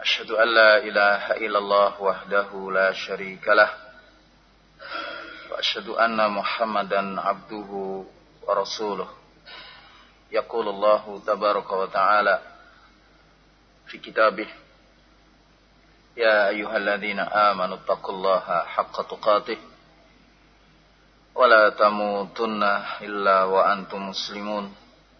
أشهد أن لا إله إلا الله وحده لا شريك له وأشهد أن محمدا عبده ورسوله يقول الله تبارك وتعالى في كتابه يا أيها الذين آمنوا اتقوا الله حق تقاته ولا تموتن إلا وأنتم مسلمون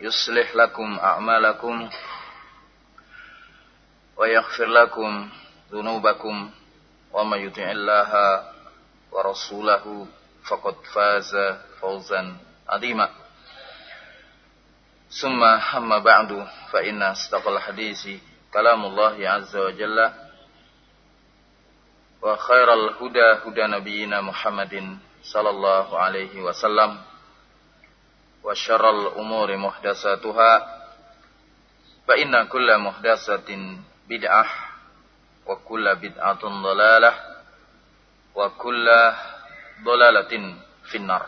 يصلح لكم أعمالكم ويغفر لكم ذنوبكم ومن يطع الله ورسوله فقد فاز فوزا عظيما ثم أما بعد فإن أصدق الحديث كلام الله عز وجل وخير الهدى هدى نبينا محمد صلى الله عليه وسلم وشر الأمور محدثاتها فإن كل محدثة بدعة وكل بدعة ضلالة وكل ضلالة في النار.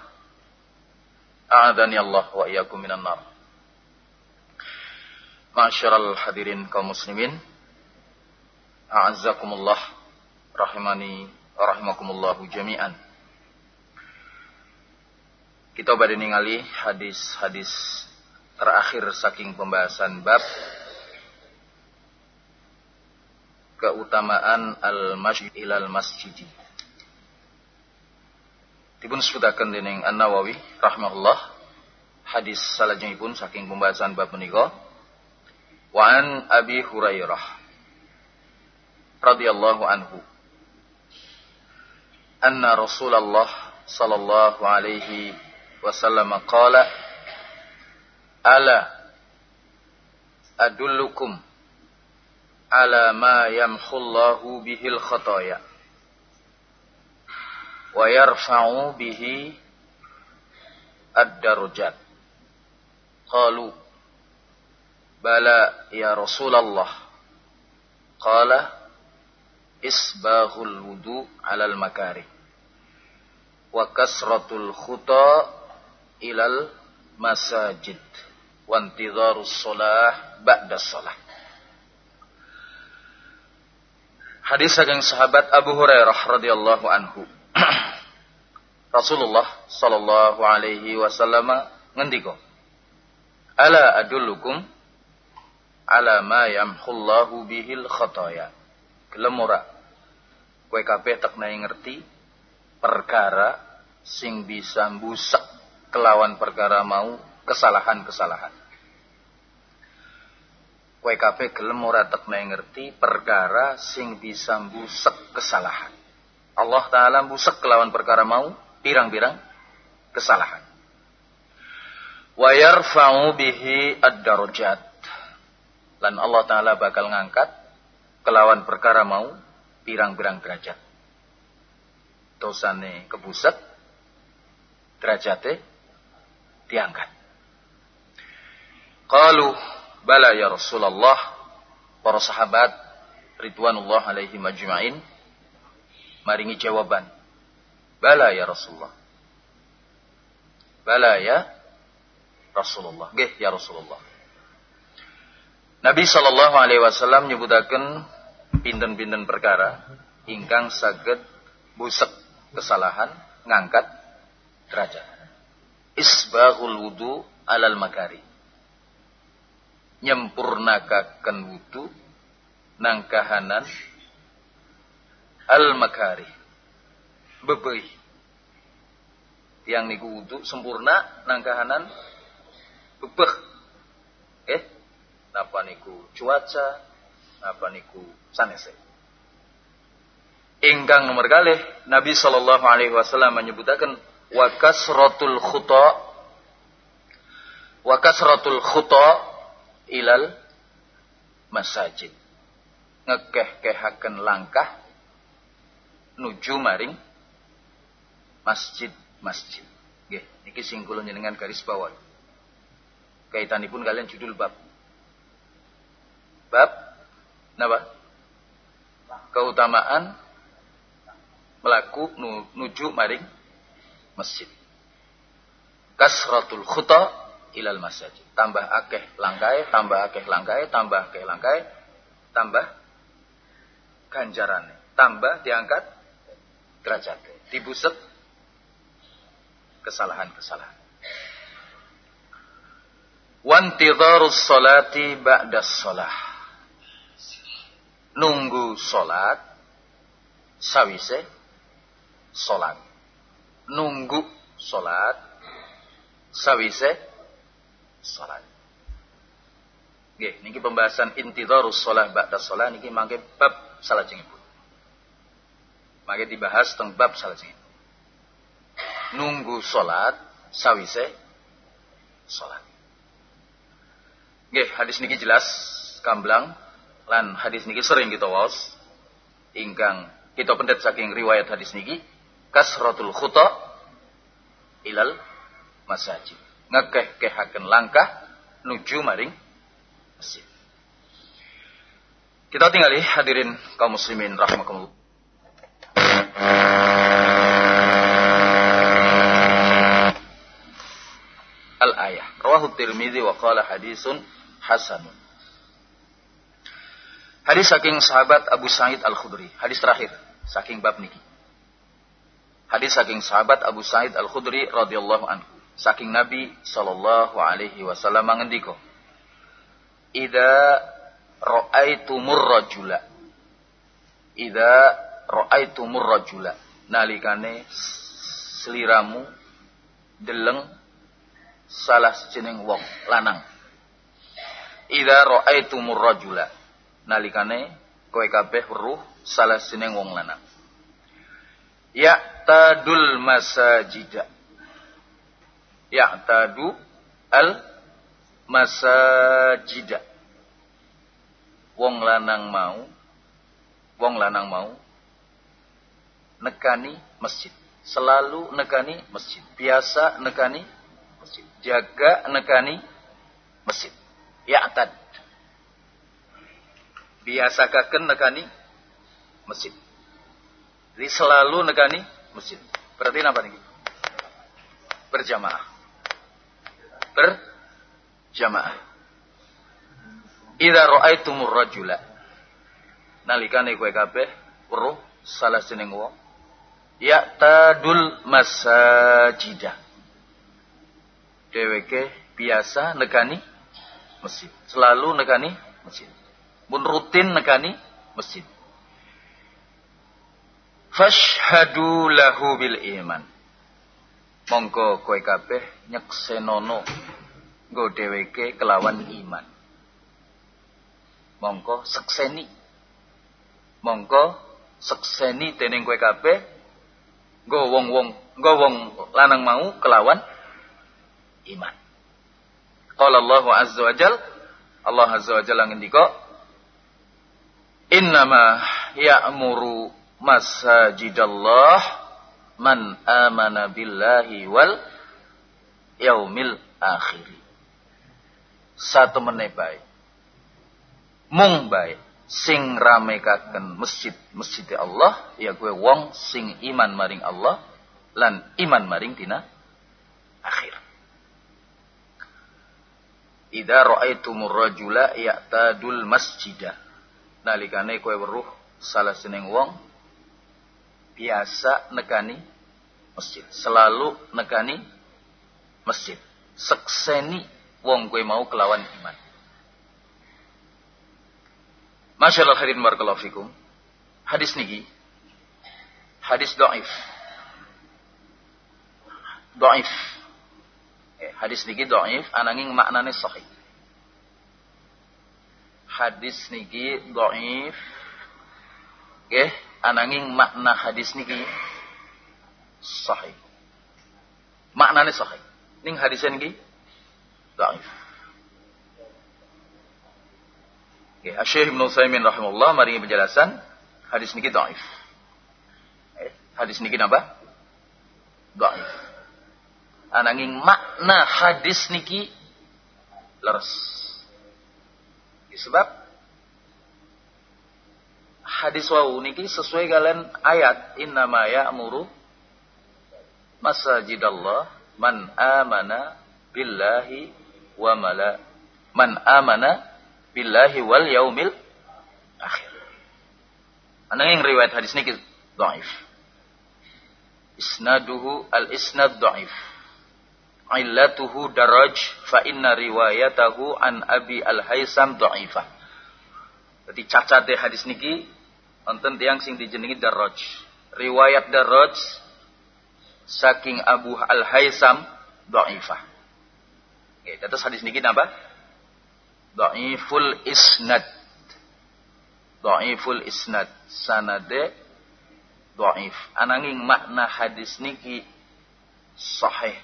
أعاذني الله وإياكم من النار. معاشر الحاضرين kaum muslimin أعزكم rahimani wa rahimakumullahu jami'an kita pada ningali hadis-hadis terakhir saking pembahasan bab keutamaan al-masjid ilal masjid. Dipun sebutaken dening An-Nawawi rahimahullah hadis salajengipun saking pembahasan bab menika wa Abi Hurairah radhiyallahu anhu anna Rasulullah sallallahu alaihi wasallam qala ala adullukum ala ma yamhullahu bihil khataya wa yarfa'u bihi ad-darajat qalu bala ya rasulullah qala isbaghul wudu 'alal makari wa kasratul khuta ilal masajid wantidharus sholah ba'da sholah. Hadis saking sahabat Abu Hurairah radhiyallahu anhu. Rasulullah sallallahu alaihi wasallam ngendika, "Ala adullukum ala ma yamhullahu bihil khataya." Gelem ora kowe kabeh tak ngerti perkara sing bisa mbusak kelawan perkara mau kesalahan-kesalahan. Kabeh gelem ora tekne ngerti perkara sing bisa mbusek kesalahan. Allah taala mbusek kelawan perkara mau pirang-pirang kesalahan. Wa yarfa'u bihi ad-darajat. Lan Allah taala bakal ngangkat kelawan perkara mau pirang-pirang derajat. Dosane kebuset derajate diangkat. Qalu bala ya Rasulullah. Para sahabat ridwanullah alaihi majma'in maringi jawaban. Bala ya Rasulullah. Bala ya Rasulullah. Nggih ya Rasulullah. Nabi sallallahu alaihi wasallam nyebutaken pinten-pinten perkara. Ingkang saged busek kesalahan ngangkat derajat isbaghul wudu alal makari. Nyempurnakaken wudu nang kahanan al makari. Bebei yang niku wudu sempurna nangkahanan bebeh. Eh napa niku cuaca napa niku sanese. Ingkang nomor kali Nabi sallallahu alaihi wasallam menyebutaken wa kasratul khuta wa kasratul khuta ilal masajid ngekeh-kehaken langkah nuju maring masjid-masjid. Nggih, niki sing kula jenengan garis bawah. Kaitanipun kalian judul bab. Bab napa? Keutamaan melaku nuju maring masjid. Kasratul khuta ilal masjid. Tambah akeh langkai, tambah akeh langkai, tambah akeh langkai, tambah ganjarannya. Tambah diangkat derajat. Dibuset kesalahan-kesalahan. Wantidharus salati ba'da salah. Nunggu salat sawise salat. Nunggu salat sawise salat. Nggih, niki pembahasan intidharus salat ba'da salat niki mangke bab salat jengipun. Maka dibahas tentang bab salat Nunggu salat sawise salat. Nggih, hadis niki jelas kamblang lan hadis niki sering kita waos ingkang kita pendet saking riwayat hadis niki kasratul khuta ilal masajid. Ngekeh-kehaken langkah nuju maring masjid. Kita tinggali hadirin kaum muslimin rahimakumullah. Al-ayah. Rawahu Tirmidzi wa qala hadisun hasanun. Hadis saking sahabat Abu Sa'id Al-Khudri. Hadis terakhir saking bab niki. Hadis saking sahabat Abu Sa'id Al-Khudri radhiyallahu anhu. Saking Nabi sallallahu alaihi wasallam ngendika. Idza ra'aitumur rajula. Idza ra'aitumur rajula nalikane seliramu deleng salah sejening wong lanang idza ra'aitumur rajula nalikane kowe kabeh weruh salah sejening wong lanang ya tadul masajida ya tadu al masajida wong lanang mau wong lanang mau nekani masjid. Selalu nekani masjid. Biasa nekani masjid. Jaga nekani masjid. Ya'tad. Biasakaken nekani masjid. Jadi selalu nekani masjid. Berarti apa nih? Berjamaah. Berjamaah. Idza ra'aitumur rajula. Nalikane kowe kabeh weruh salah jeneng wong ya'tadul masajida. Dheweke biasa negani masjid. Selalu negani masjid. Pun rutin negani masjid. Fashhadu lahu bil iman. Monggo kowe kabeh nyeksenono nggo dheweke kelawan iman. Monggo sekseni. Monggo sekseni dening kowe kabeh Go wong wong, go wong lanang mau kelawan iman. Qala Allah azza wa jal, Allah azza wa jalla ngendika, "Innama ya'muru masajidallah man amana billahi wal yaumil akhir." Satu menebai. Mung baik sing ramekaken masjid masjid Allah ya gue wong sing iman maring Allah lan iman maring dina akhir Ida ra'aitumur rajula ya'tadul masjida nalikane kowe weruh salah seneng wong biasa nekani masjid selalu nekani masjid sekseni wong kowe mau kelawan iman Masyaallah hadirin barakallahu fikum. Hadis niki hadis doif. Doif. Hadis niki doif, ananging maknane sahih. Hadis niki doif. Oke, ananging makna hadis niki sahih. Maknane sahih. Ning hadis niki doif. Oke, Syekh Ibnu Utsaimin rahimahullah maringi penjelasan hadis niki doif. Hadis niki napa? Dhaif. Ananging makna hadis niki leres. Sebab hadis wau niki sesuai kalian ayat innama ya'muru masajidallah man amana billahi wa mala man amana billahi wal yaumil akhir. Ananging riwayat hadis niki dhaif isnaduhu al-isnad da'if. Illatuhu daraj fa inna riwayatahu an Abi Al-Haisam da'ifah. Jadi cacate hadis niki wonten tiyang sing dijenengi daraj. Riwayat daraj saking Abu Al-Haisam da'ifah. Oke, terus hadis niki napa? Da'iful isnad. Da'iful isnad. Sanade dhaif. Ananging makna hadis niki sahih.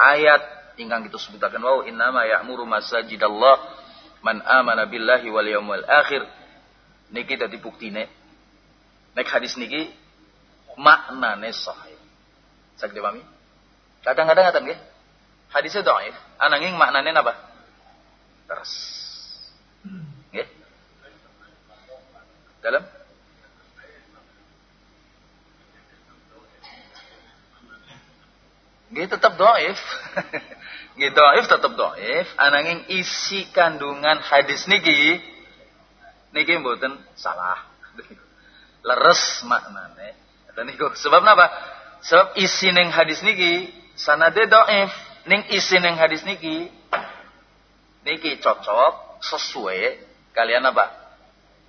Ayat ingkang kita sebutaken wau innama ya'muru masajidallah man amana billahi wal yaumil akhir. Niki dadi buktine. Nek hadis niki maknane sahih. Saged dipahami? Kadang-kadang ngaten nggih. Hadisnya dhaif, ananging maknane napa? Terus. Nggih. Dalam Nggih tetap doif. Nggih doif tetap doif. Ananging isi kandungan hadis niki niki mboten salah. Leres maknane. niku sebab napa? Sebab isi ning hadis niki sanade doif. Ning isi ning hadis niki niki cocok sesuai kalian apa?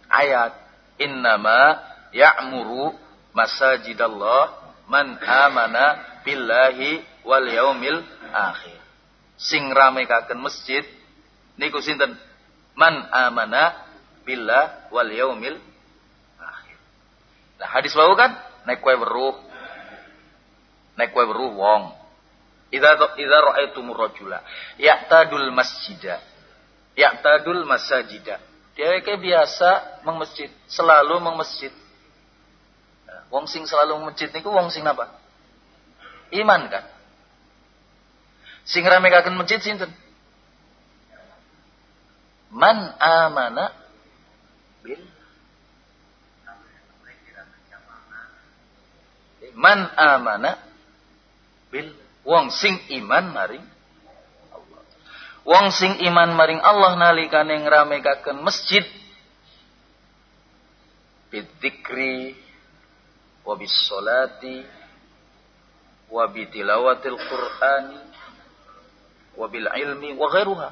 Ayat innama ya'muru masajidallah man amana billahi wal yaumil akhir. Sing ramekaken masjid niku sinten? Man amana billah wal yaumil akhir. Nah hadis wau kan naik kue weruh. Naik kue weruh wong. Idza idza ra'aitumur rajula ya'tadul masjida. Ya'tadul masajida. Dia kayak biasa meng masjid, selalu meng masjid. Nah, wong sing selalu meng masjid niku wong sing napa? Iman kan? Sing ramekaken masjid sinten? Man amana bil Man amana bil wong sing iman maring Allah. Wong sing iman maring Allah nalikane ngramekaken masjid bidzikri wa bis salati wa bi tilawatil qur'ani wa bil ilmi wa ghairuha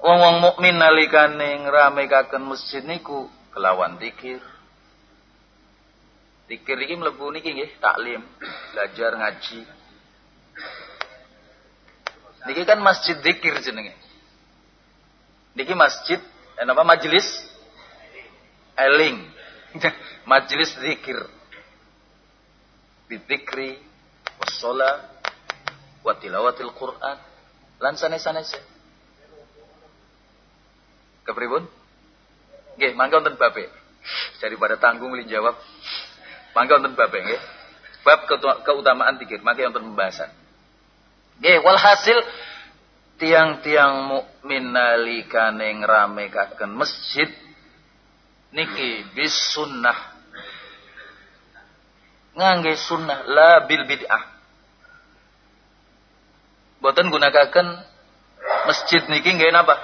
Wong-wong mukmin nalikane ngramekaken masjid niku kelawan zikir. Zikir iki mlebu niki nggih, taklim, belajar ngaji. Niki kan masjid zikir jenenge. Niki masjid eh, apa majelis eling. Majelis zikir. Bidzikri wassalah wa tilawatil Quran. Lan sanes-sanes. Kepripun? Nggih, mangga wonten babe. Daripada tanggung li jawab. Mangga wonten babe nggih. Bab keutamaan zikir, mangga wonten pembahasan. Nggih, walhasil tiang-tiang mukmin nalikane ngramekaken masjid niki bis sunnah ngangge sunnah la bil bid'ah boten gunakaken masjid niki nggih napa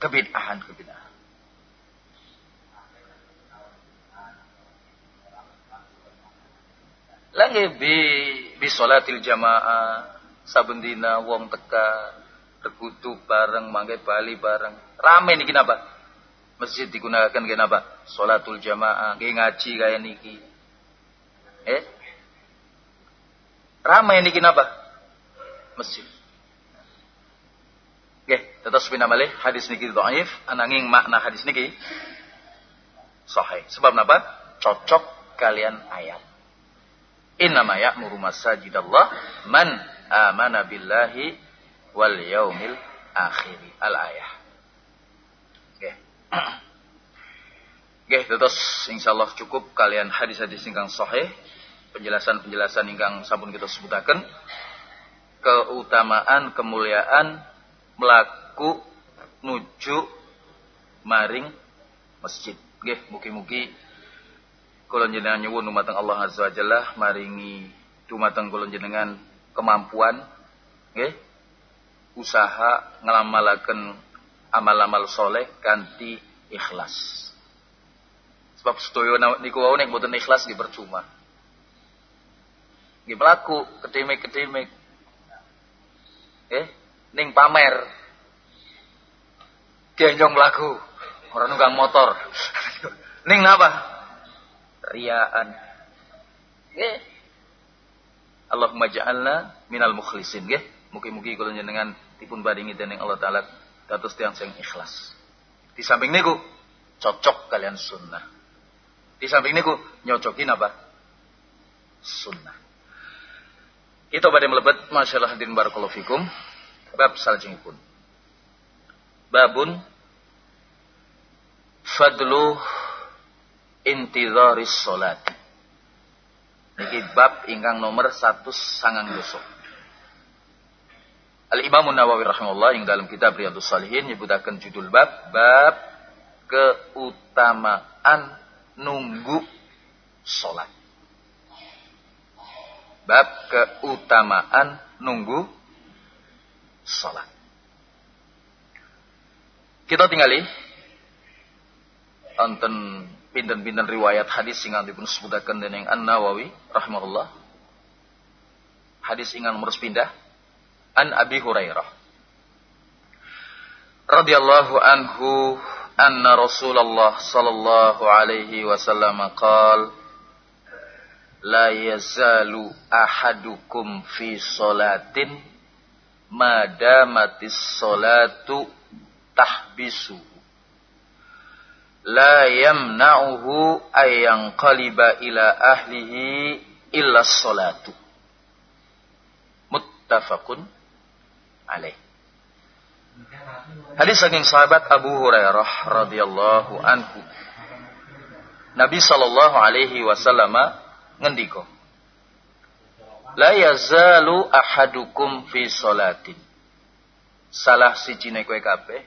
kebid'ahan kebid'ahan lagi bi bi salatil jamaah saben dina wong teka regutu bareng mangke bali bareng rame niki napa Masjid digunakan kenapa? Salatul jamaah, nggih ngaji kaya niki. Eh? Ramai niki napa? Masjid. Oke, tetes pina malih hadis niki dhaif, ananging makna hadis niki sahih. Sebab napa? Cocok kalian ayat. Innama ya'muru masajidallah man amana billahi wal yaumil akhir. Al ayah. Oke. Terus insyaallah cukup kalian hadis-hadis ingkang sahih, penjelasan-penjelasan ingkang sampun kita sebutaken keutamaan, kemuliaan melaku nuju maring masjid. Nggih, mugi-mugi kula jenengan nyuwun dumateng Allah Azza wa Jalla maringi dumateng kula jenengan kemampuan nggih usaha ngalamalaken amal-amal soleh ganti ikhlas. Sebab sedaya niku wau nek mboten ikhlas nggih percuma. Nggih mlaku kedemik-kedemik. Eh, ning pamer. Genjong lagu, orang nunggang motor. ning apa? Riaan. Nggih. Allahumma ja'alna minal mukhlisin nggih. Mugi-mugi kula jenengan dipun baringi dening Allah taala dados tiyang sing ikhlas. Di samping niku cocok kalian sunnah. Di samping niku nyocokin apa? Sunnah. Kita pada melebet masyaallah hadirin barakallahu fikum bab salajengipun. Babun fadlu intizaris salati. Niki bab ingkang nomor satu sangang. Al Imam Nawawi rahimahullah yang dalam kitab Riyadhus Salihin nyebutaken judul bab bab keutamaan nunggu salat. Bab keutamaan nunggu salat. Kita tinggali anten pinten-pinten riwayat hadis sing dipun sebutaken dening An-Nawawi rahimahullah. Hadis ingan nomor pindah an Abi Hurairah radhiyallahu anhu anna Rasulullah sallallahu alaihi wasallam qala la yazalu ahadukum fi salatin madamatis salatu tahbisu. La yamna'uhu ayang qaliba ila ahlihi illa salatu. Muttafaqun alaih. Hadis saking sahabat Abu Hurairah radhiyallahu anhu. Nabi sallallahu alaihi wasallam ngendika La yazalu ahadukum fi salatin. Salah sijine kowe kabeh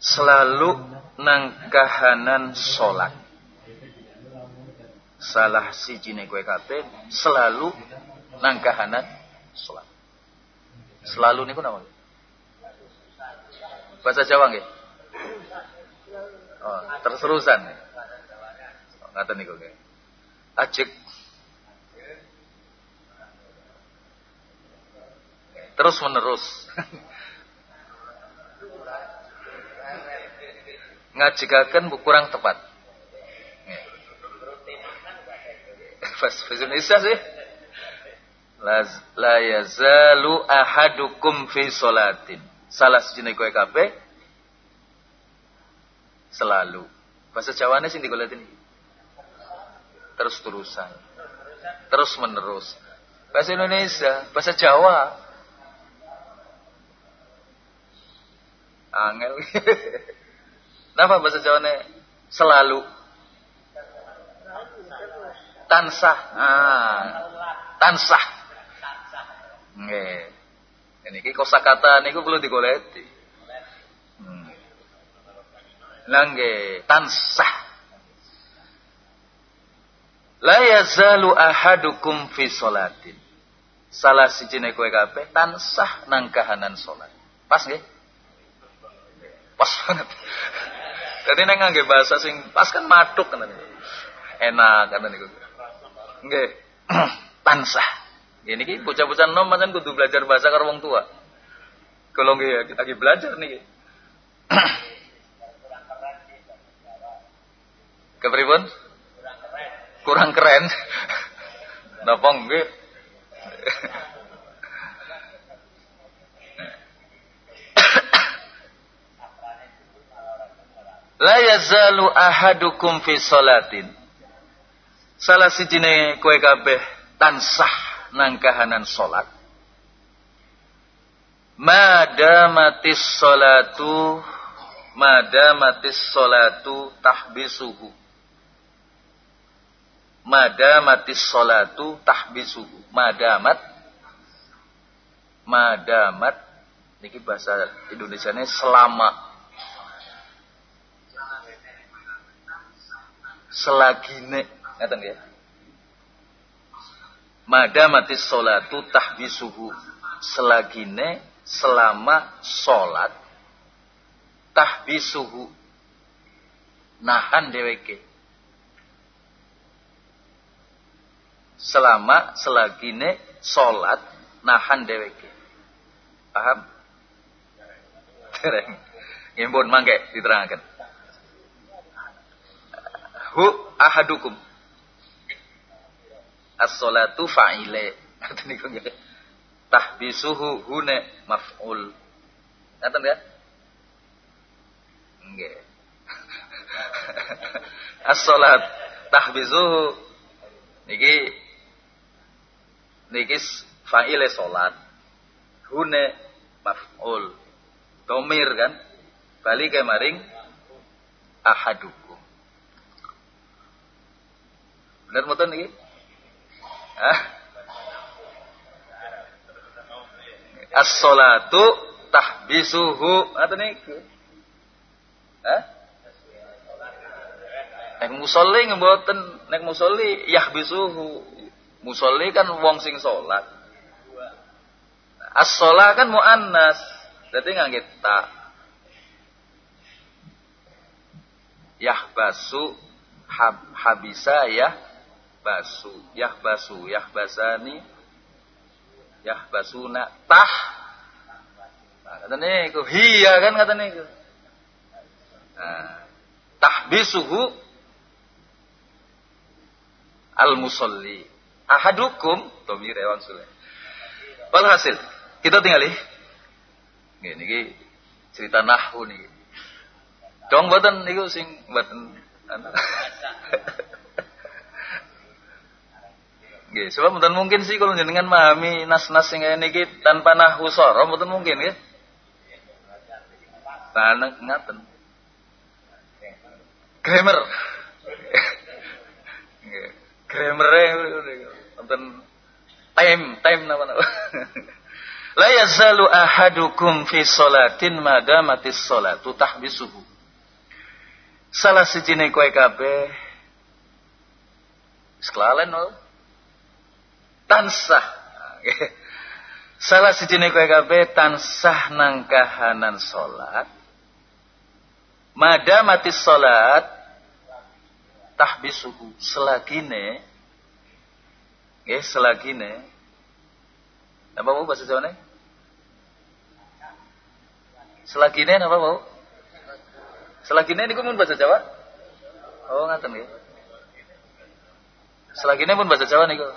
selalu nang kahanan salat. Salah sijine kowe kabeh selalu nang kahanan salat. Selalu niku napa? Bahasa Jawa nggih? Oh, terus-terusan. Oh, ngaten niku nggih. Ajek terus menerus ngajigaken kurang tepat. Bahasa Indonesia sih. La, yazalu ahadukum fi salatin salah sejenis kowe kabeh selalu. Bahasa Jawane sing digoletin terus terusan terus menerus bahasa Indonesia bahasa Jawa Angel. Napa bahasa Jawane? Selalu. Tansah. Ah. Tansah. Nggih. Niki kosakata niku perlu digoleti. Hmm. Nangge tansah. La yazalu ahadukum fi salatin. Salah sijine kowe kabeh tansah nang kahanan salat. Pas nggih? Pas banget. Jadi neng ngangge bahasa sing pas kan maduk kan. Enak kan niku. Nggih. Tansah. Ini ki bocah-bocah nom pancen kudu belajar bahasa karo wong tua. Kalau nggih lagi belajar nih. Kepripun? Kurang keren. Napa nggih? La yazalu ahadukum fi salatin. Salah sijine kowe kabeh tansah nang kahanan salat. Madamatis salatu madamatis salatu tahbisuhu. Madamatis salatu tahbisuhu. Madamat. Madamat. Niki bahasa Indonesia-nya selama. Selagine. Ngaten ya mati sholatu tahbisuhu. Selagine selama sholat. Tahbisuhu. Nahan deweke selama selagine sholat nahan deweke paham? Tereng. Imbun mangke diterangkan hu ahadukum. As-salatu fa'ile. Ngoten niku tahbisuhu hune maf'ul. Ngaten ya? Nggih. As-salat. Tahbisuhu. Niki niki fa'ile salat hune maf'ul domir kan balik maring ahadukum Benar mboten iki? Hah? As-salatu tahbisuhu ngoten niku. Hah? Nek musolli mboten, nek musolli yahbisuhu. Musolli kan wong sing salat. As-shalah kan muannas. Dadi ngangge ta. Yahbasu hab, habisa ya yahbasu yahbasu yahbasani yahbasuna tah nah, kata niku hiya kan kata niku nah, tahbisuhu al musalli ahadukum tomir ewan sule walhasil kita tinggal nih niki cerita nahu nih dong badan niku sing badan Nggih, sebab mungkin sih kalau jenengan memahami nas-nas sing kaya niki tanpa nahwu sara mboten mungkin nggih. Tanang ngaten. Grammar. Grammar wonten time, time napa-napa. La yazalu ahadukum fi salatin madamatis salatu tahbisuhu. Salah sijine kowe kabeh sekelalen lho tansah. Salah sijine kowe kabeh tansah nang kahanan salat. Mati salat tahbisuhu. Selagine nggih selagine apa mau bahasa Jawa Selagine apa mau? Selagine niku pun bahasa Jawa? Oh, ngaten nggih. Selagine pun bahasa Jawa niku?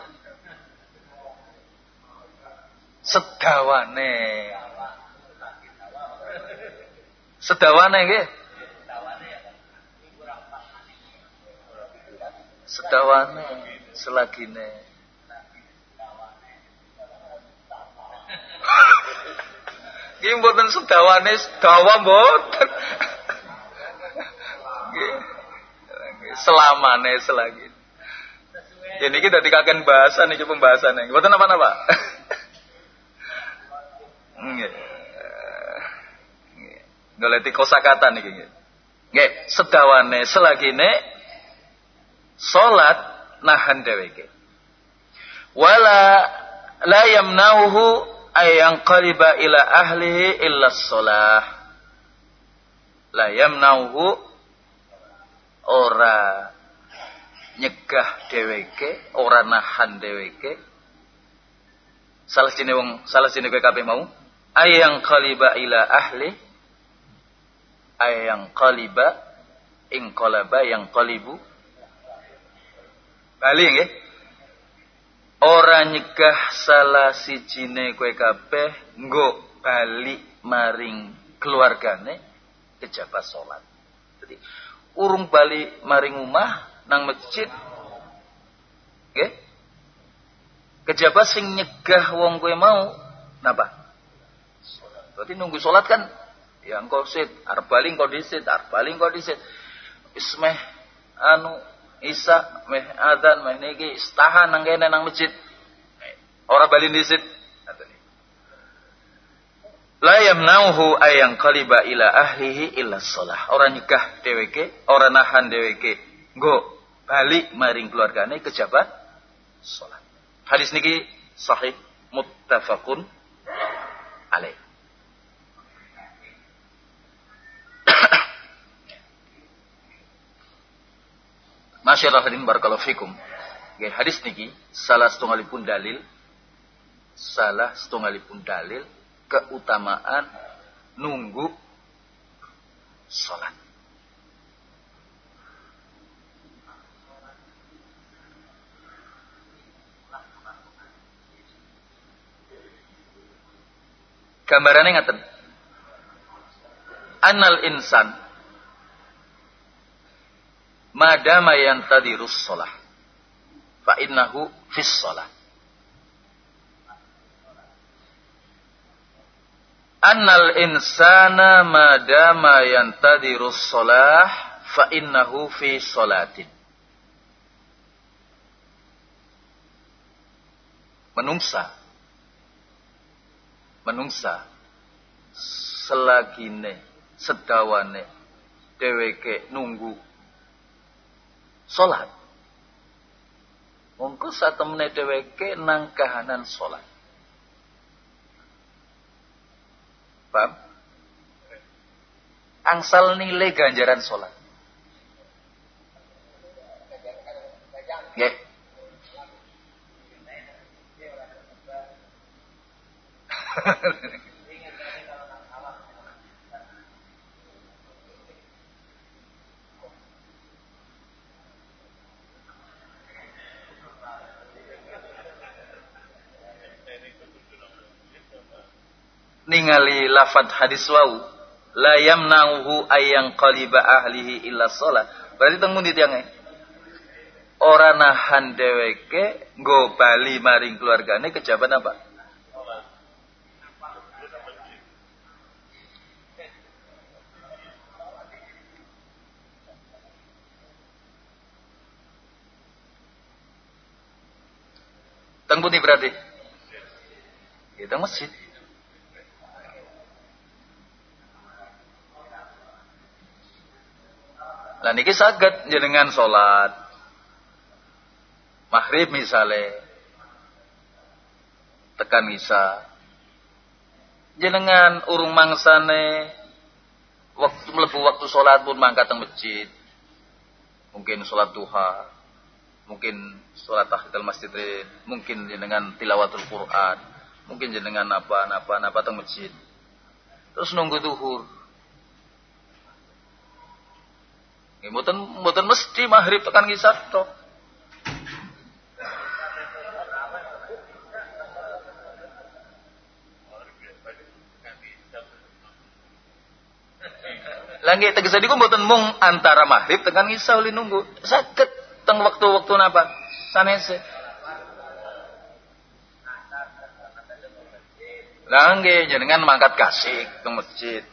Sedawane sedawane nggih. Sedawane. Selagine Nggih mboten sedawane sedawa mboten. Selamane selagi. Ini kita dikaken bahasa nih pembahasan Mboten apa-apa. Nggih. Nggoleti kosakata niki nggih. Nggih, sedawane selagine salat nahan dheweke. Wala la yamnauhu ayang qaliba ila ahlihi illa shalah. La yamnauhu ora nyegah dheweke, ora nahan dheweke. Salah sini wong, salah sini kowe kabeh mau ayang kaliba ila ahli ayang kaliba ing kolaba yang kalibu Bali nggih. Ora nyegah salah sijine kowe kabeh nggo bali maring keluargane kejabat salat. Jadi urung bali maring omah nang masjid nggih. Kejabat sing nyegah wong kowe mau napa? Berarti nunggu salat kan ya engko sit, arep bali engko disit, arep bali engko disit. Wis meh anu Isa meh adzan meh niki istahan nang kene nang masjid. Ora bali disit. La yamnauhu ayang qaliba ila ahlihi illa shalah. Ora nikah dheweke, ora nahan dheweke nggo bali maring keluargane kejabat salat. Hadis niki sahih muttafaqun alaih. Masyaallah hadirin barakallahu fikum. Nggih hadis niki salah setunggalipun dalil salah setunggalipun dalil keutamaan nunggu salat. Gambarannya ngaten. Anal insan madama yantadirus shalah fa innahu fis shalah. Annal insana madama yantadirus shalah fa innahu fi shalatin. Menungsa. Menungsa. Selagine sedawane dheweke nunggu salat. Mongko satemene dheweke nang kahanan salat. Paham? Angsal nilai ganjaran salat. Nggih. ningali lafad hadis wau la yamnauhu ayang qaliba ahlihi illa shalah. Berarti teng di tiange? Ora nahan dheweke nggo bali maring keluargane kejaban apa? Teng berarti? Kita masjid. Lah niki saged jenengan salat maghrib misale. Tekan isa jenengan urung mangsane waktu mlebu waktu salat pun mangkat teng masjid. Mungkin salat duha. Mungkin salat tahiyatul masjid mungkin jenengan tilawatul Quran. Mungkin jenengan apa napa napa teng masjid. Terus nunggu duhur Mboten mboten mesti maghrib tekan kisah tok. Lagi tegas tadi mboten mung antara maghrib tekan isya uli nunggu. Sakit teng waktu-waktu napa? Sanese. Lah nggih jenengan mangkat kasih teng masjid.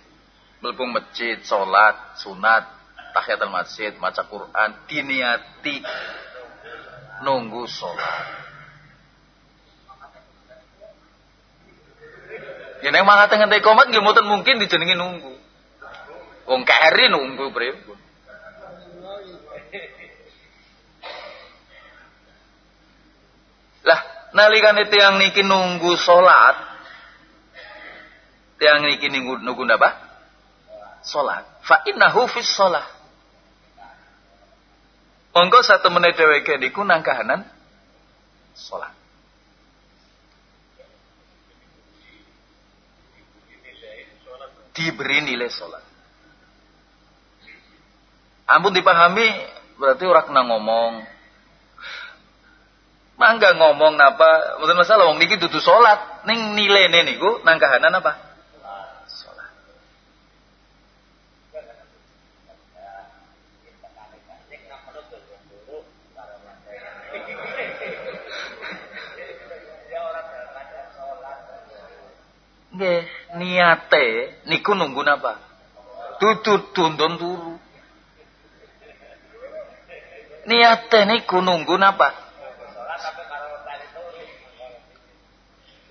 Mlebu masjid, salat, sunat, tahiyatul masjid, maca Quran, diniati nunggu sholat. Ya nek mangate ngenteni komat nggih mboten mungkin dijenengi nunggu. Wong keri nunggu pripun. Lah nalikane tiyang niki nunggu salat tiyang niki nunggu nunggu napa? Salat. Fa innahu fis salat. Monggo satu menit dheweke niku nang kahanan salat. Diberi nilai salat. Ampun dipahami berarti orang kena ngomong. Mangga ngomong napa, mboten masalah wong niki dudu salat, ning nilene niku nang kahanan apa? Nggih, niate niku nunggu napa? Dudu dundun turu. Niate niku nunggu napa?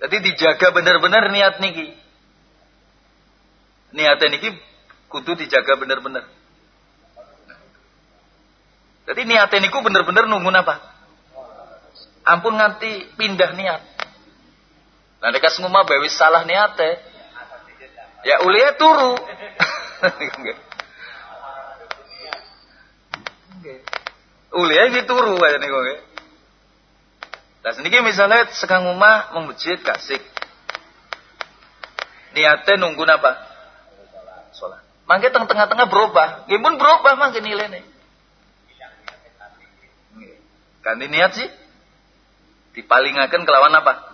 Jadi dijaga benar-benar niat niki. Niatnya niki kudu dijaga benar-benar. Jadi niatnya niku benar-benar nunggu apa? Ampun nganti pindah niat. Nah dekas ngumah bewis salah niatnya. Ya ulia turu. ulia iki turu kaya niku nggih. Nah sedikit misalnya sekang rumah masjid kasih. Niatnya nunggu apa? Sholat. Mangke teng tengah-tengah berubah. Gimana pun berubah mangke nilainya. Ganti niat sih. Dipalingakan kelawan apa?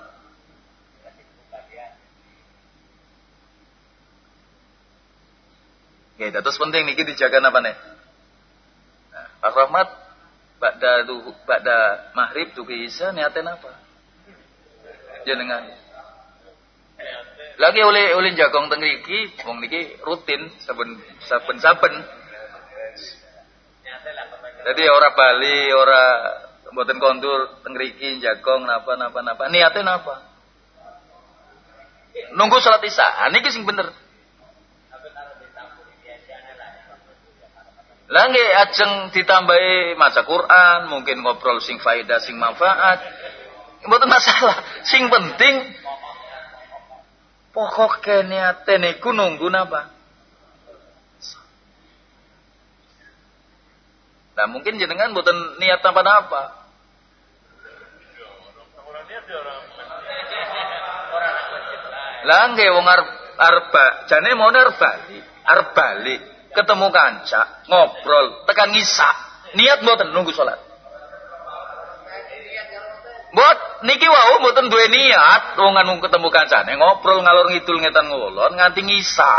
Oke, terus penting niki dijaga apa nih? Nah, Pak Rahmat Ba'da ba'da maghrib duki isya niatin apa? Jenengan. Lagi oleh oleh jagong teng iki, wong niki rutin saben saben saben. Jadi ora Bali, ora mboten kondur teng riki jagong napa napa napa. Niatin apa? Nunggu salat isya. Niki sing bener. Lagi ajeng ditambahi maca Quran, mungkin ngobrol sing faedah sing manfaat. Mboten masalah. Sing penting pokoknya niate niku nunggu napa? Nah mungkin jenengan mboten niat apa-apa. Lah nggih wong arep arba, jane mau arep bali, arep balik ketemu kanca, ngobrol, tekan ngisa. Niat mboten nunggu salat. Bot niki wau mboten duwe niat wong anu ketemu kancane ngobrol ngalor ngidul ngetan ngulon nganti ngisa.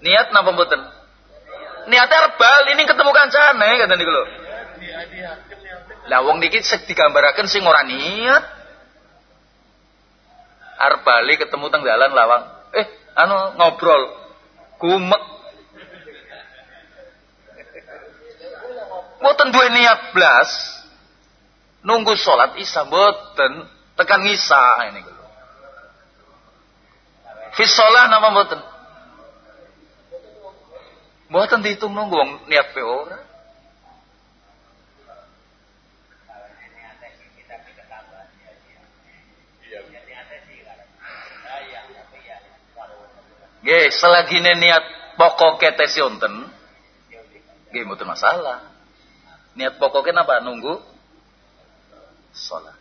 Niat napa mboten? Niatnya rebal ini ketemu kancane kata niku lho. Lah wong niki sing digambaraken sing ora niat. Arep ketemu teng dalan lawang. Eh, anu ngobrol. Gumek Mboten duwe niat blas. Nunggu sholat isya mboten, tekan ngisa ini lho. Fi sholat napa mboten? Mboten dihitung nunggu wong niat pe ora. Nggih, selagi niat pokok ketesi wonten, nggih mboten masalah. Niat pokoknya apa? Nunggu sholat.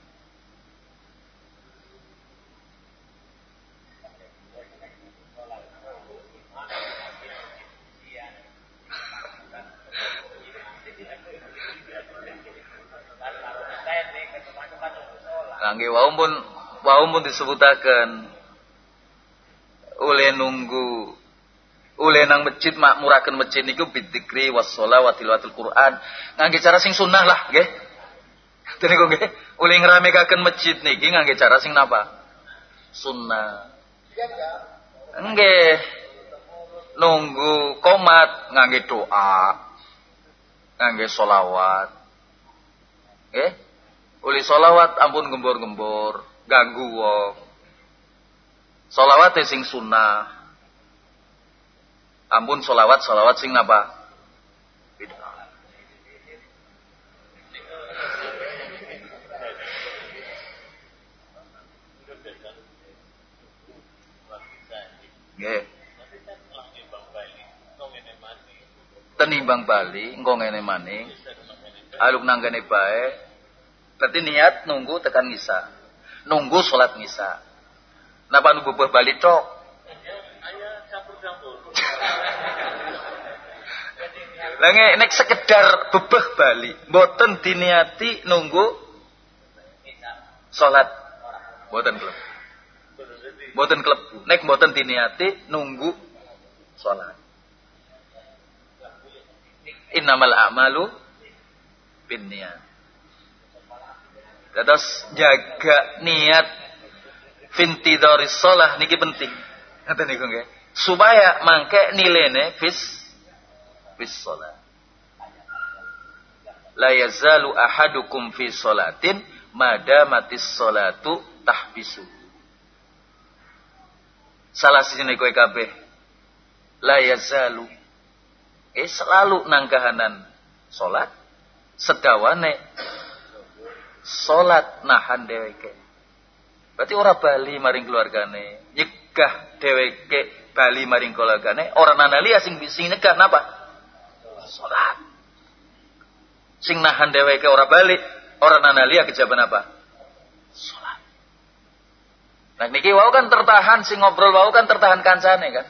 Kangge wau pun wau pun oleh nunggu Ule nang masjid makmuraken masjid niku bidzikri was tilawatul Quran. Ngangge cara sing sunnah lah, nggih. Dene kok nggih, ule ngramekaken masjid niki ngangge cara sing napa? Sunnah. Nggih. Nunggu komat ngangge doa. Ngangge sholawat. Nggih. Uli sholawat ampun gembor-gembor, ganggu wong. Sholawat sing sunnah. Ampun solawat solawat sing napa? Tenimbang Bali, engko ngene maning. Aluk nanggane bae. Berarti niat nunggu tekan ngisa. Nunggu salat ngisa. Napa nunggu Bali tok? Lah nek sekedar bebeh bali, mboten diniati nunggu salat mboten klub. Mboten klub. Nek mboten diniati nunggu salat. Innamal a'malu binniyat. Terus jaga niat dari sholah niki penting. Ngaten niku nggih. Supaya mangke nilene fis fis sholat. La yazalu ahadukum fi sholatin madamatis sholatu tahbisu. Salah sini kowe kabeh. La yazalu. Eh selalu nangkahanan salat sedawane salat nahan dheweke Berarti ora bali maring keluargane, nyegah dheweke bali maring keluargane, ora nanali sing sing nyegah napa? Salat. Sing nahan dheweke ora balik, ora nanali kejaban apa? Salat. Nah niki wau kan tertahan sing ngobrol wau kan tertahan kancane kan.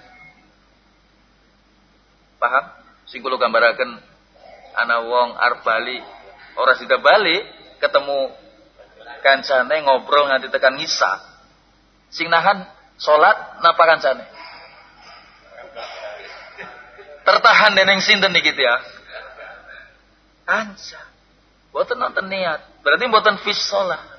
Paham? Sing kula gambaraken ana wong arep bali ora sida bali ketemu kancane ngobrol nganti tekan ngisa. Sing nahan salat napa kancane? Tertahan deneng sinten niki ya? Kanca. Boten nonton niat. Berarti boten fis salat.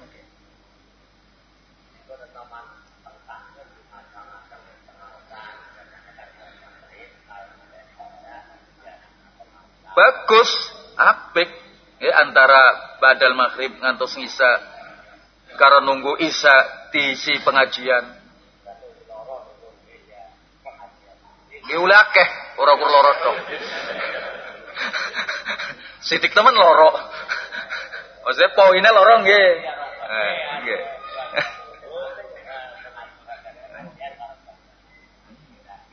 Bagus, apik ya antara badal maghrib ngantos ngisa karo nunggu Isa diisi pengajian. Nggih ora akeh, ora kur loro tok. Sidik temen loro. Maksudnya poinnya loro nggih. Eh, nggih.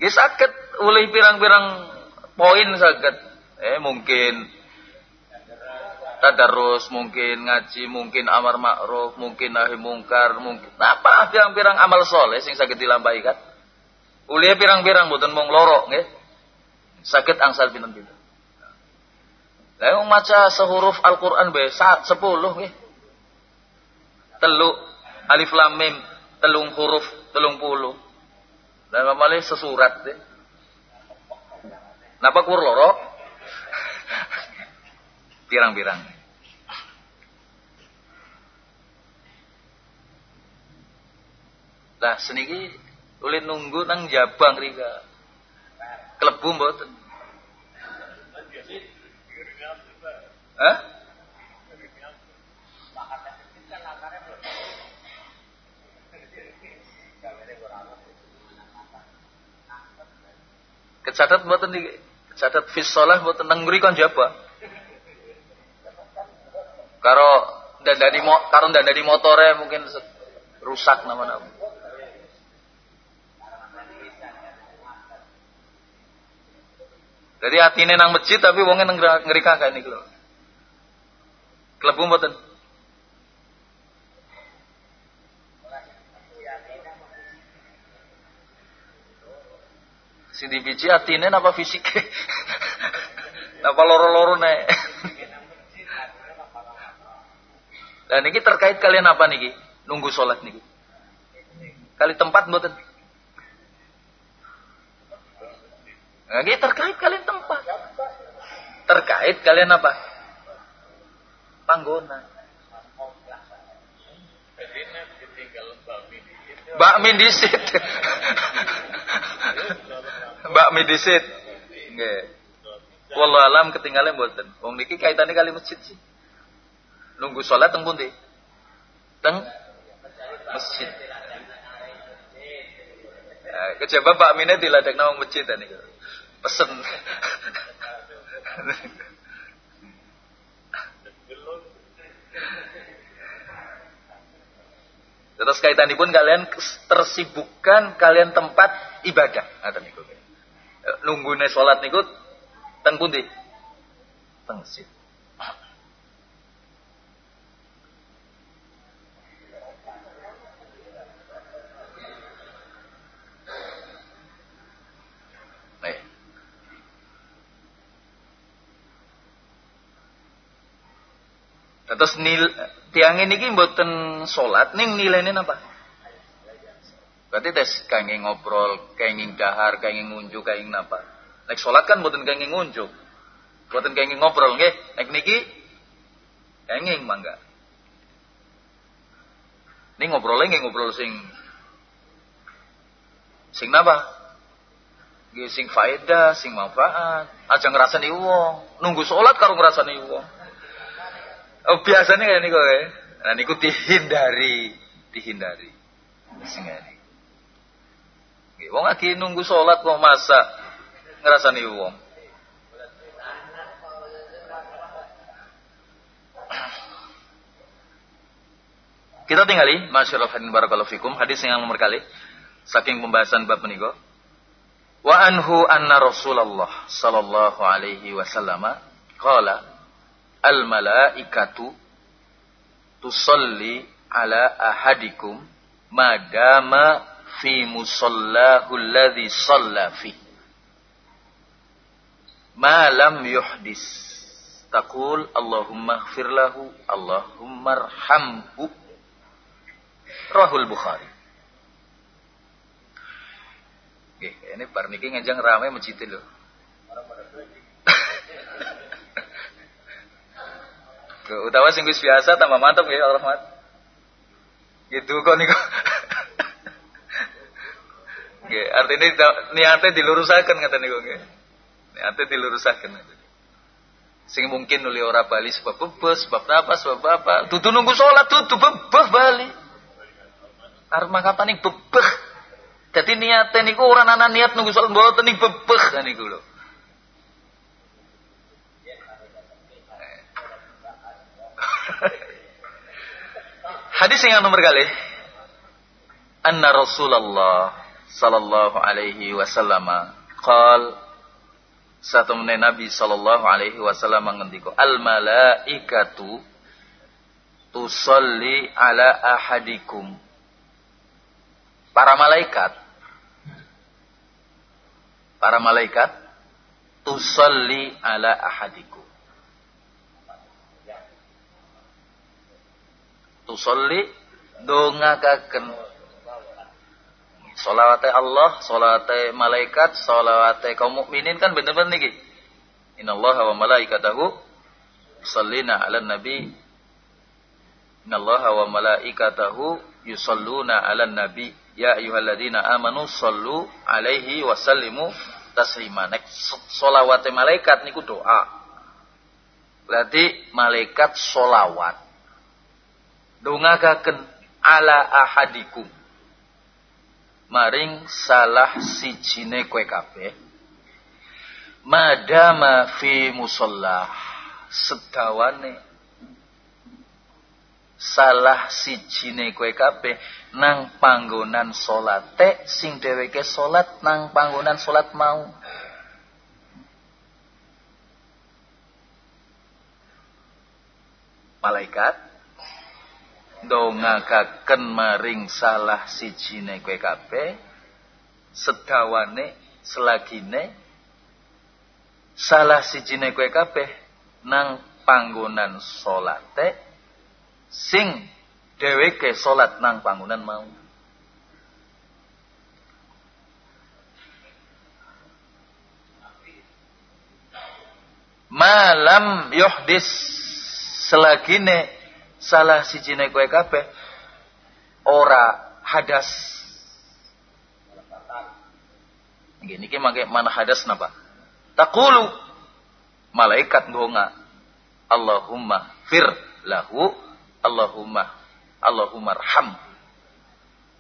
Nggih saged oleh pirang-pirang poin saged. Eh mungkin tadarus, mungkin ngaji, mungkin amar ma'ruf, mungkin nahi mungkar, mungkin apa pirang-pirang amal soleh sing sakit dilambai kan? Ulia pirang-pirang mboten mung loro nggih. Sakit angsal pinten-pinten. Lah maca sehuruf Al-Qur'an be 10 nggih. Telu alif lam mim, telung huruf, telung puluh. Lah mamale sesurat deh. Napa kur loro? pirang-pirang. Lah seniki ulin nunggu nang Jabang rika. Klebu mboten. Hah? Kecatat mboten iki. Kecatat fis shalah mboten nang mriku Jabang. Karo dandani mo karo dandani mungkin rusak nama-nama. Jadi atine nang masjid tapi wonge nang ngerikaka niku lho. Klebu mboten? Si dibiji atine napa fisike? napa loro-loro nek? Dan ini terkait kalian apa niki? Nunggu sholat niki. Kali tempat mboten. Nah, ini terkait kalian tempat. Terkait kalian apa? Panggona. Bakmi disit. Bakmi disit. Nggih. Wallah alam ketinggalan mboten. Wong niki kaitane kali masjid sih nunggu sholat teng pundi? Teng masjid. Nah, kejaba Pak Mine diladek nang masjid tadi. Pesen. Terus kaitan pun kalian tersibukkan kalian tempat ibadah. Ngaten niku. Nunggune salat niku teng pundi? Teng masjid. Terus nil tiang ini mboten salat ning nilainya apa? Berarti tes kenging ngobrol, kenging dahar, kenging ngunjuk, kenging napa. Nek salat kan mboten kenging ngunjuk. Mboten kenging ngobrol nggih. Nek niki kenging mangga. Ini ngobrolnya nggih ngobrol sing sing napa? Nggih sing faedah, sing manfaat. Aja ngrasani wong. Nunggu sholat karo ngrasani wong. Oh, biasanya kayak niku ya. Nah niku dihindari, dihindari. Sing wong lagi nunggu sholat kok masak ngrasani wong. Kita tinggali, hadin barakallahu fikum, hadis yang nomor kali saking pembahasan bab menika. Wa anhu anna Rasulullah sallallahu alaihi wasallam qala al malaikatu tusalli ala ahadikum madama fi musallahu alladhi shalla fi. Ma lam yuhdis. Taqul Allahumma ighfir lahu Allahumma arhamhu rahul Bukhari. Oke, ini bar niki ngejang rame masjid lho. Utawa sing wis biasa tambah mantap ya Allah rahmat. Gitu kok niku. Nggih, artinya niate dilurusaken ngaten niku nggih. Niate dilurusaken. Sing mungkin nuli ora bali sebab bebes, sebab apa, sebab apa. Dudu nunggu sholat dudu bebeh bali. Arep makatane bebeh. Jadi niatnya niku orang anak niat nunggu sholat mboten niku bebeh niku lho. Hadis yang nomor kali. Anna Rasulullah sallallahu alaihi wasallam qal satu menit Nabi sallallahu alaihi wasallam mengendiko al malaikatu tusalli ala ahadikum para malaikat para malaikat tusalli ala ahadiku. Tusalli dongakaken Solawate Allah, solawate malaikat, solawate kaum mukminin kan bener-bener niki. Allah wa malaikatahu sallina ala nabi. Allah wa malaikatahu yusalluna ala nabi ya ayyuhalladzina amanu sallu alaihi wasallimu taslima. Nek solawat malaikat niku doa. Berarti malaikat solawat. Dongakaken ala ahadikum. Maring salah sijine kue kabeh. Madama fi musallah sedawane salah sijine kue kabeh nang panggonan salate sing dheweke salat nang panggonan salat mau malaikat dongakaken maring salah sijine kue kabeh sedawane selagine salah sijine kue kabeh nang panggonan salate sing dheweke salat nang bangunan mau. Malam yuhdis selagine salah sijine kowe kabeh ora hadas. Gini ki mangke mana hadas napa? Takulu malaikat ndonga Allahumma fir lahu Allahumma Allahumma arham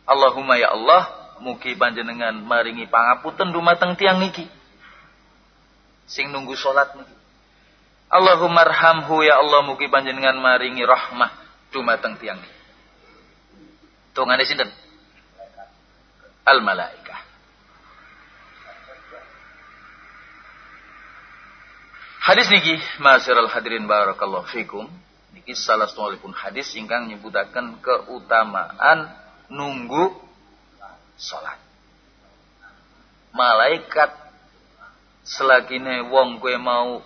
Allahumma ya Allah mugi panjenengan maringi pangapunten dumateng tiang niki sing nunggu salat niki Allahumma arhamhu ya Allah mugi panjenengan maringi rahmah dumateng tiang niki tungane sinten al malaikah Hadis niki, masyarul hadirin barakallahu fikum. Niki salah pun hadis ingkang nyebutaken keutamaan nunggu salat. Malaikat selagine wong kue mau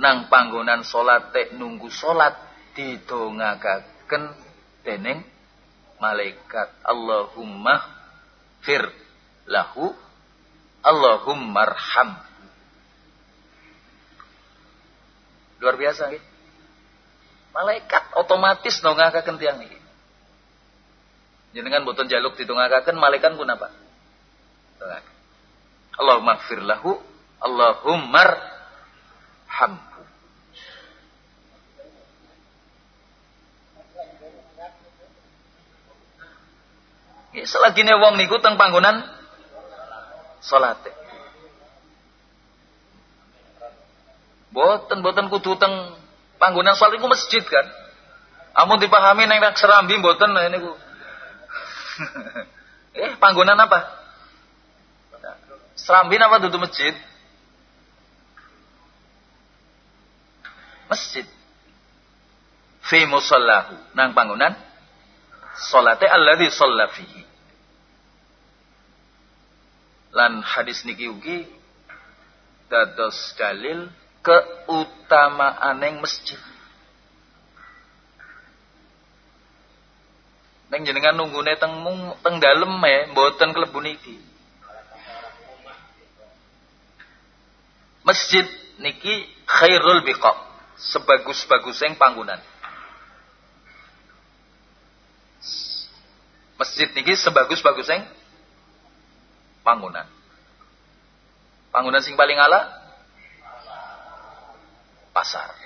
nang panggonan salat teh nunggu salat didongakaken dening malaikat. Allahumma fir lahu Allahumma arham. Luar biasa gitu. malaikat otomatis dongakaken tiang ini jenengan boten jaluk didongakaken malaikat pun apa? Allahumma fir lahu Allahumma selagi ne wong niku teng panggonan salat. Boten boten kudu teng panggonan salat iku masjid kan. Amun dipahami neng serambi boten niku. eh panggonan apa? Serambi apa dudu masjid? Masjid. Fi musallahu nang panggonan salate alladzi shalla fihi. Lan hadis niki ugi dados dalil keutamaaneng masjid. Neng jenengan nunggune teng teng dalem e mboten klebu niki. Masjid niki khairul biqa, sebagus-bagus yang Masjid niki sebagus-bagus yang bangunan. Bangunan sing paling ala pasar.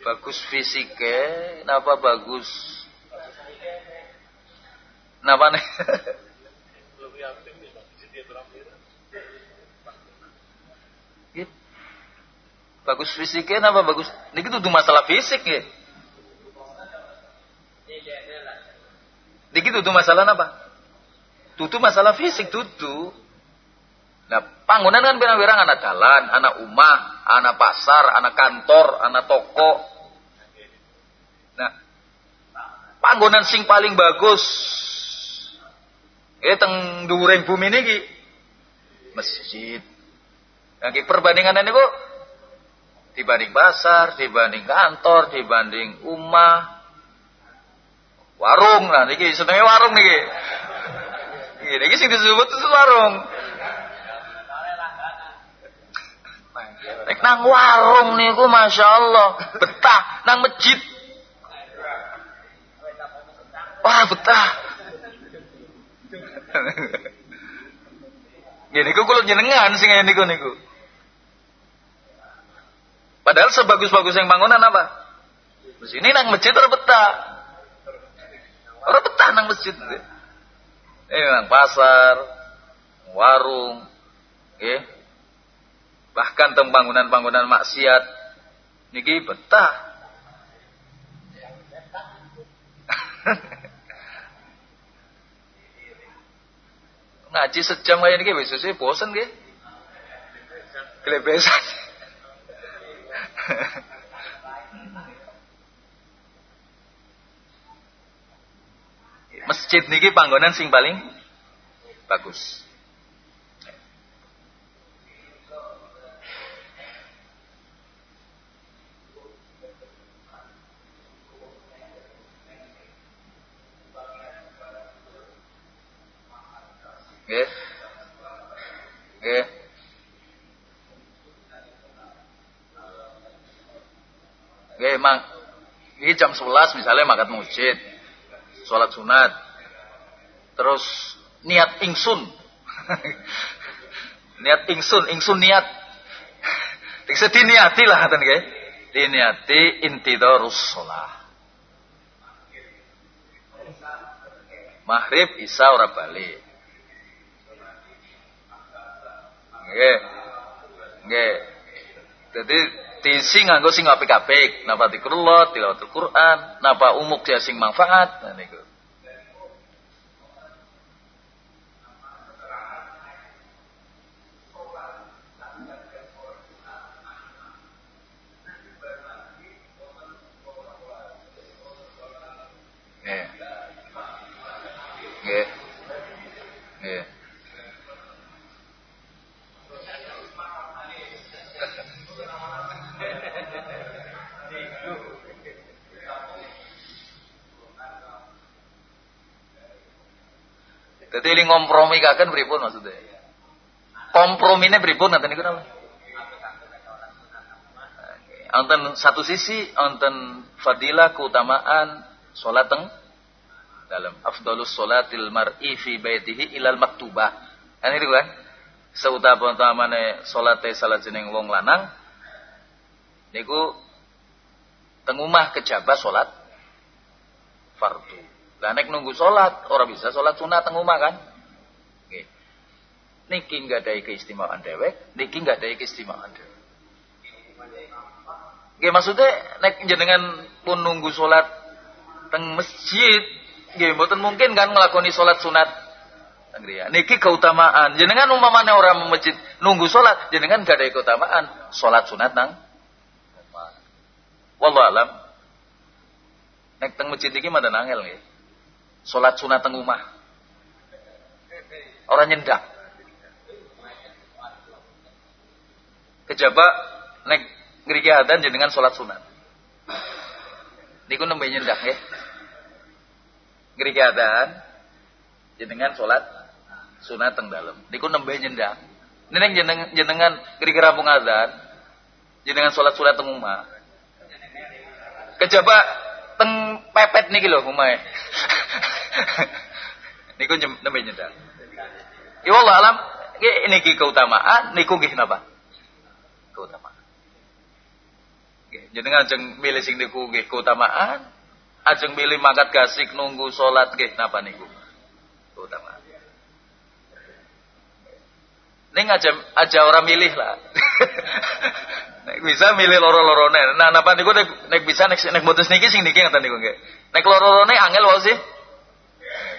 Bagus fisiknya, napa bagus? Napa nih? Bagus fisiknya apa bagus? Niki tuh masalah fisik ya. Niki tuh masalah apa? Tutu masalah fisik tutu. Nah, panggonan kan berang-berang anak jalan, anak rumah, anak pasar, anak kantor, anak toko. Nah, panggonan sing paling bagus eh teng dhuwuring bumi niki masjid. Nah, perbandingan ini kok dibanding pasar, dibanding kantor, dibanding rumah, warung lah niki senenge warung niki. Niki niki sing disebut warung. Nek nang warung niku Masya Allah betah nang masjid. Wah betah. Gini niku kula jenengan sing niku niku. Padahal sebagus-bagus yang bangunan apa? Ini nang masjid orang betah. Orang betah nang masjid. Ini nang pasar, warung, ya. Bahkan teng bangunan-bangunan maksiat niki betah. Ngaji sejam kayak niki wis bosen nggih. Kelebesan. Masjid niki panggonan sing paling bagus. Nggih. Nggih. Oke, mak ini jam 11 misalnya makat masjid, sholat sunat, terus niat ingsun, niat ingsun, ingsun niat, Dikse niati lah kata nih, diniati intidorus sholat. Maghrib isa ora balik. Oke, oke. Jadi Tisi nganggo sing apik-apik, napa dikrullah, tilawatul Quran, napa umuk dia sing manfaat, nah niku. Jadi ini kompromi kaken pripun maksudnya? Kompromine pripun nanti niku napa? Onten satu sisi onten fadilah keutamaan salat teng dalam afdalus salatil mar'i fi baitihi ilal maktubah. Kan itu kan? Seutama-utamane salate salah jeneng wong lanang niku teng omah kejaba salat fardu. Lah nek nunggu salat ora bisa salat sunat teng omah kan? Nggih. Niki ada keistimewaan dewek, niki enggak ada keistimewaan dewek. Nggih maksudnya nek jenengan pun nunggu salat teng masjid, nggih mboten mungkin kan nglakoni salat sunat ya. Niki keutamaan. Jenengan umpamane orang masjid nunggu salat, jenengan gak ada keutamaan salat sunat nang Wallahu alam. Nek teng masjid iki mboten angel nggih. Salat sunat teng omah. Orang nyendak. Kejaba nek ngriki adzan jenengan salat sunat. Niku nembe nyendak nggih. Ngriki adzan jenengan salat sunat teng dalem. Niku nembe nyendak. Neneng jenengan jenengan ngriki rampung adzan jenengan salat sunat teng omah. Kejaba teng pepet niki lho omahe. niku nembe nyendak. Ya Allah alam niki keutamaan niku nggih napa? Keutamaan. Jenengan ajeng milih sing niku nggih keutamaan, ajeng milih mangkat gasik nunggu salat nggih napa niku? Keutamaan. Ning aja aja orang milih lah. nek bisa milih loro-lorone. Nah napa niku nek, nek bisa nek nek mboten niki sing niki ngaten niku nggih. Nek loro-lorone angel wae sih.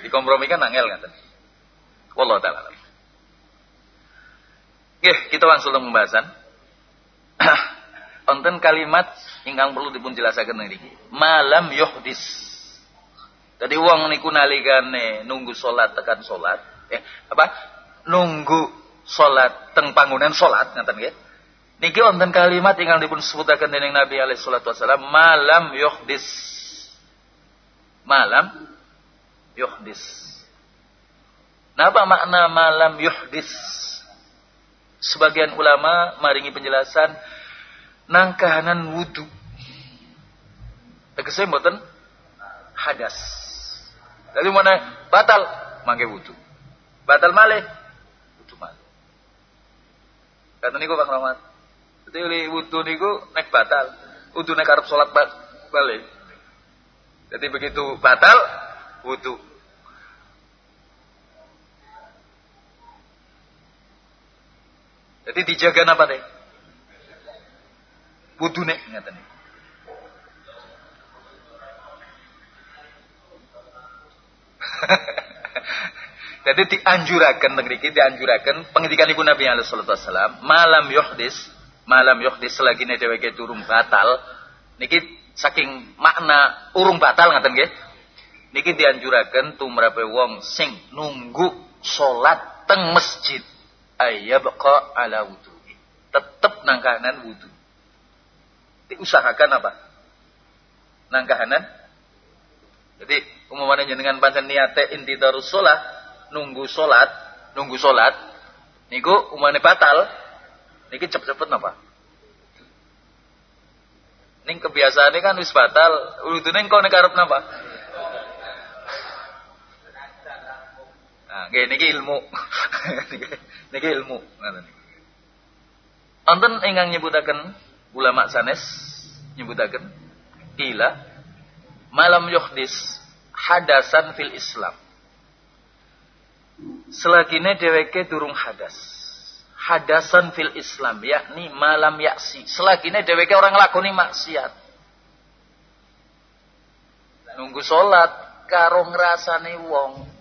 Dikompromikan angel ngaten. Wallahu taala. Nggih, kita langsung pembahasan. Onten kalimat ingkang perlu dipun jelasaken niki. Malam yuhdis. Jadi uang niku nalikane nunggu salat tekan salat, eh apa? Nunggu salat teng panggonan salat ngaten nggih. Niki wonten kalimat ingkang dipun sebutaken dening Nabi alaihi salatu wasallam, malam yuhdis. Malam yuhdis. Napa makna malam yuhdis? Sebagian ulama maringi penjelasan nangkahanan wudu. Tegese mboten hadas. Jadi mana batal mangke wudu. Batal malih wudu malih. Kata niku Pak Rahmat. Jadi wudu niku nek batal, wudu nek arep salat balik. Jadi begitu batal wudu. Jadi dijaga apa deh? wudune ngeten niku. Jadi dianjurakan negeri kita dianjurakan pendidikan ibu Nabi Alaihi Wasallam malam yuhdis malam yuhdis selagi ini dheweke turun batal niki saking makna urung batal ngaten nggih niki dianjurakan tumrape wong sing nunggu salat teng masjid ayyabqa ala wudu tetep nang kahanan wudu diusahakan apa? Nangkahanan. Jadi umumnya jenengan pancen niate inti darus sholat, nunggu sholat, nunggu sholat, niku umumnya batal, niki cepet-cepet napa? Kebiasaan ini kan wis batal, udune engko nek arep napa? Nah, niki ilmu. niki ilmu Wonten ingkang nyebutaken ulama sanes nyebutaken ila malam yuhdis hadasan fil Islam. Selagine dheweke durung hadas. Hadasan fil Islam yakni malam yaksi. Selagine dheweke orang lakoni maksiat. Nunggu salat karo ngrasane wong.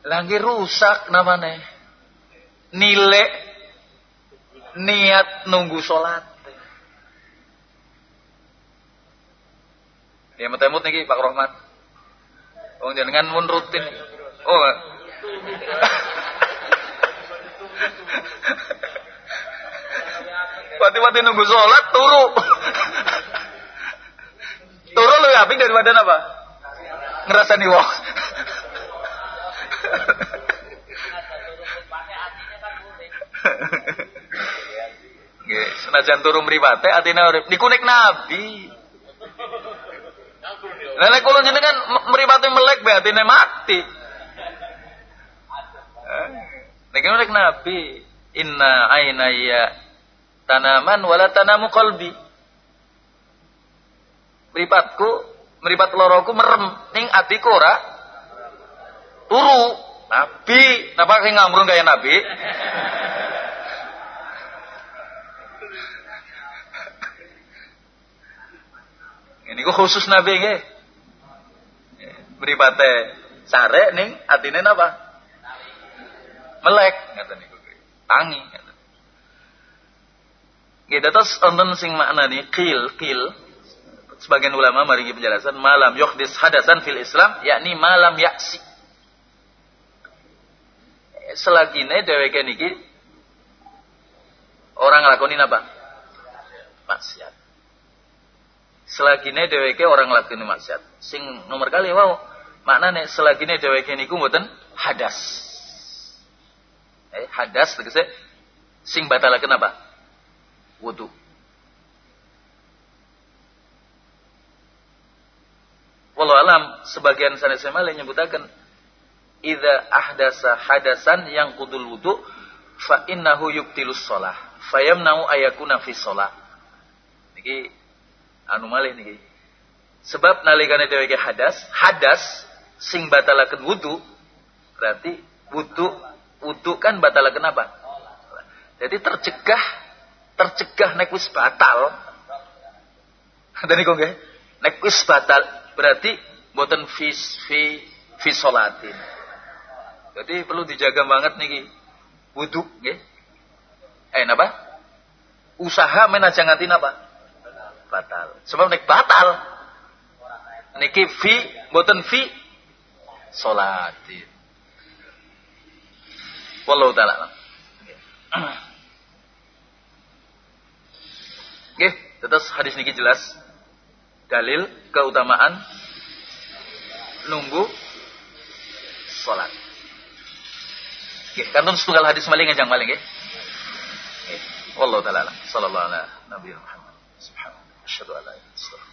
Lagi rusak namanya. Nilai niat nunggu sholat. Ya metemut nih Pak Rohmat. Oh jangan mun rutin. Oh. Pati-pati nunggu sholat turu. turu lebih apik daripada apa? Ngerasa nih wong. Nggih, senajan turu mripate atine urip. Niku nek nabi. Lah nek kula jenengan mripate melek be atine mati. Eh, nek nek nabi inna ainaya tanaman wala tanamu qalbi. Mripatku, mripat loroku merem ning atiku ora turu. Nabi, napa sing ngamrung kaya nabi? Ini kok khusus nabi nggih. Mripate sare ning atine napa? Melek ngaten niku. Tangi ngaten. Nggih dados wonten sing maknani qil qil sebagian ulama maringi penjelasan malam yuhdis hadasan fil Islam yakni malam yaksi. Selagine dheweke niki orang nglakoni apa? Maksiat selagine dheweke orang lakune maksiat. Sing nomor kali wow, maknane selagine dheweke niku mboten hadas. Eh, hadas tegese sing batalaken apa? Wudu. Walau alam sebagian sanes malih nyebutaken idza ahdasa hadasan yang kudul wudu fa innahu yubtilus shalah fayamnau ayakuna fi shalah. Niki anu malih niki. Sebab nalikane dheweke hadas, hadas sing batalaken wudu berarti wudu wudu kan batalaken apa? Jadi tercegah tercegah nek wis batal. Dene kok nggih? Nek wis batal berarti mboten fi fi fi salatin. Jadi perlu dijaga banget niki. Wudu nggih. Eh napa? Usaha menaja nganti napa? batal. Sebab nek batal niki fi mboten fi salatin. Wallahu taala. Nggih, terus hadis niki jelas dalil keutamaan nunggu salat. Ya, kantum setunggal hadis maling ngajang maling ya. Wallahu taala sallallahu ala Nabi Muhammad Subhanallah. subhanahu wa ta'ala.